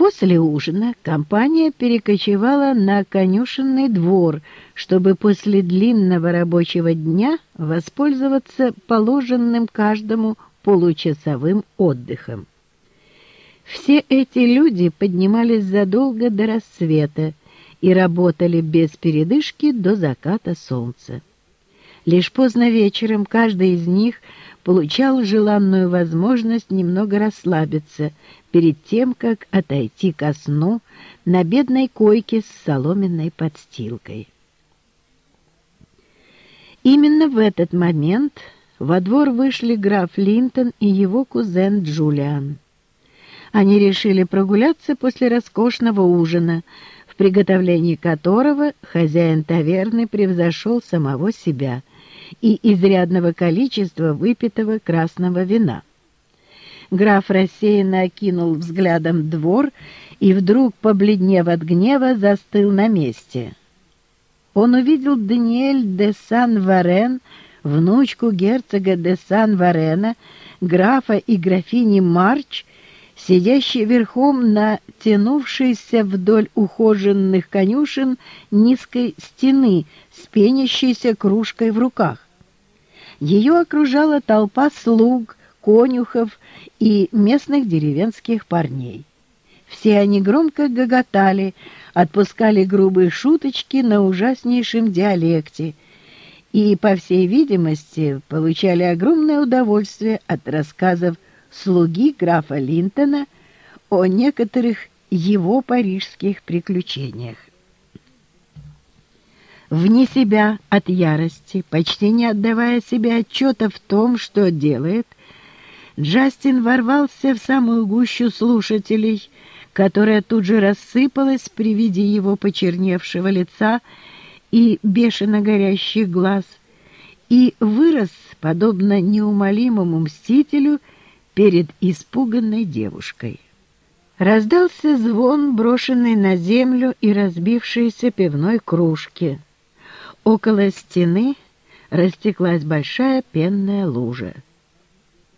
После ужина компания перекочевала на конюшенный двор, чтобы после длинного рабочего дня воспользоваться положенным каждому получасовым отдыхом. Все эти люди поднимались задолго до рассвета и работали без передышки до заката солнца. Лишь поздно вечером каждый из них получал желанную возможность немного расслабиться перед тем, как отойти ко сну на бедной койке с соломенной подстилкой. Именно в этот момент во двор вышли граф Линтон и его кузен Джулиан. Они решили прогуляться после роскошного ужина, в приготовлении которого хозяин таверны превзошел самого себя и изрядного количества выпитого красного вина. Граф рассеянно окинул взглядом двор и вдруг, побледнев от гнева, застыл на месте. Он увидел Даниэль де Сан-Варен, внучку герцога де Сан-Варена, графа и графини Марч, сидящий верхом на тянувшейся вдоль ухоженных конюшен низкой стены с пенящейся кружкой в руках. Ее окружала толпа слуг, конюхов и местных деревенских парней. Все они громко гоготали, отпускали грубые шуточки на ужаснейшем диалекте и, по всей видимости, получали огромное удовольствие от рассказов слуги графа Линтона о некоторых его парижских приключениях. Вне себя от ярости, почти не отдавая себе отчета в том, что делает, Джастин ворвался в самую гущу слушателей, которая тут же рассыпалась при виде его почерневшего лица и бешено горящих глаз, и вырос, подобно неумолимому мстителю, перед испуганной девушкой. Раздался звон, брошенный на землю и разбившейся пивной кружки. Около стены растеклась большая пенная лужа.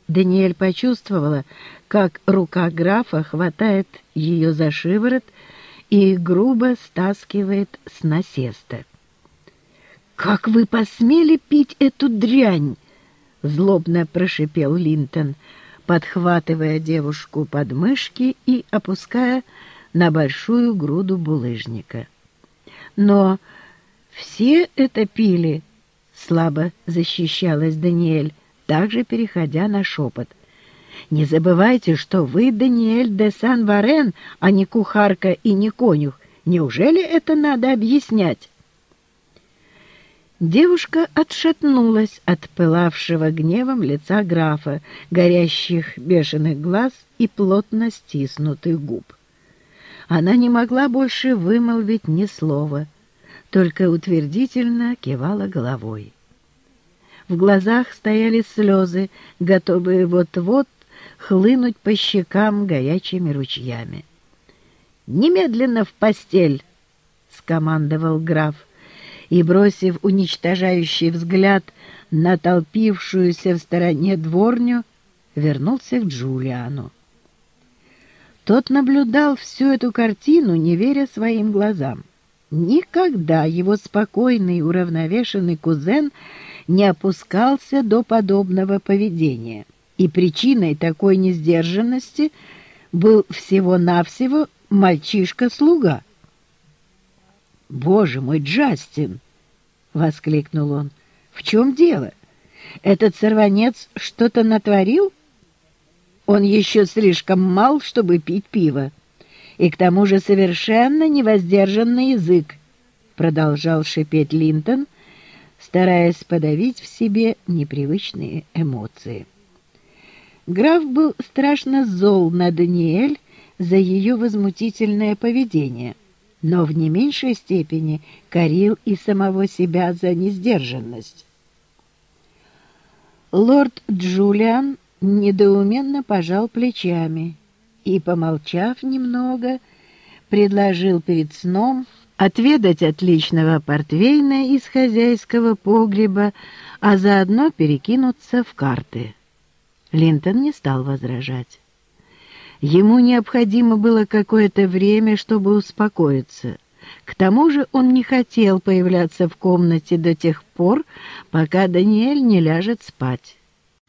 Даниэль почувствовала, как рука графа хватает ее за шиворот и грубо стаскивает с насеста. «Как вы посмели пить эту дрянь?» — злобно прошипел Линтон, подхватывая девушку под мышки и опуская на большую груду булыжника. «Но все это пили!» — слабо защищалась Даниэль также переходя на шепот. «Не забывайте, что вы Даниэль де Сан-Варен, а не кухарка и не конюх. Неужели это надо объяснять?» Девушка отшатнулась от пылавшего гневом лица графа, горящих бешеных глаз и плотно стиснутых губ. Она не могла больше вымолвить ни слова, только утвердительно кивала головой. В глазах стояли слезы, готовые вот-вот хлынуть по щекам горячими ручьями. «Немедленно в постель!» — скомандовал граф, и, бросив уничтожающий взгляд на толпившуюся в стороне дворню, вернулся к Джулиану. Тот наблюдал всю эту картину, не веря своим глазам. Никогда его спокойный уравновешенный кузен не опускался до подобного поведения, и причиной такой несдержанности был всего-навсего мальчишка-слуга. «Боже мой, Джастин!» — воскликнул он. «В чем дело? Этот сорванец что-то натворил? Он еще слишком мал, чтобы пить пиво, и к тому же совершенно невоздержанный язык», — продолжал шипеть Линтон, стараясь подавить в себе непривычные эмоции. Граф был страшно зол на Даниэль за ее возмутительное поведение, но в не меньшей степени корил и самого себя за несдержанность. Лорд Джулиан недоуменно пожал плечами и, помолчав немного, предложил перед сном отведать отличного портвейна из хозяйского погреба, а заодно перекинуться в карты. Линтон не стал возражать. Ему необходимо было какое-то время, чтобы успокоиться. К тому же он не хотел появляться в комнате до тех пор, пока Даниэль не ляжет спать.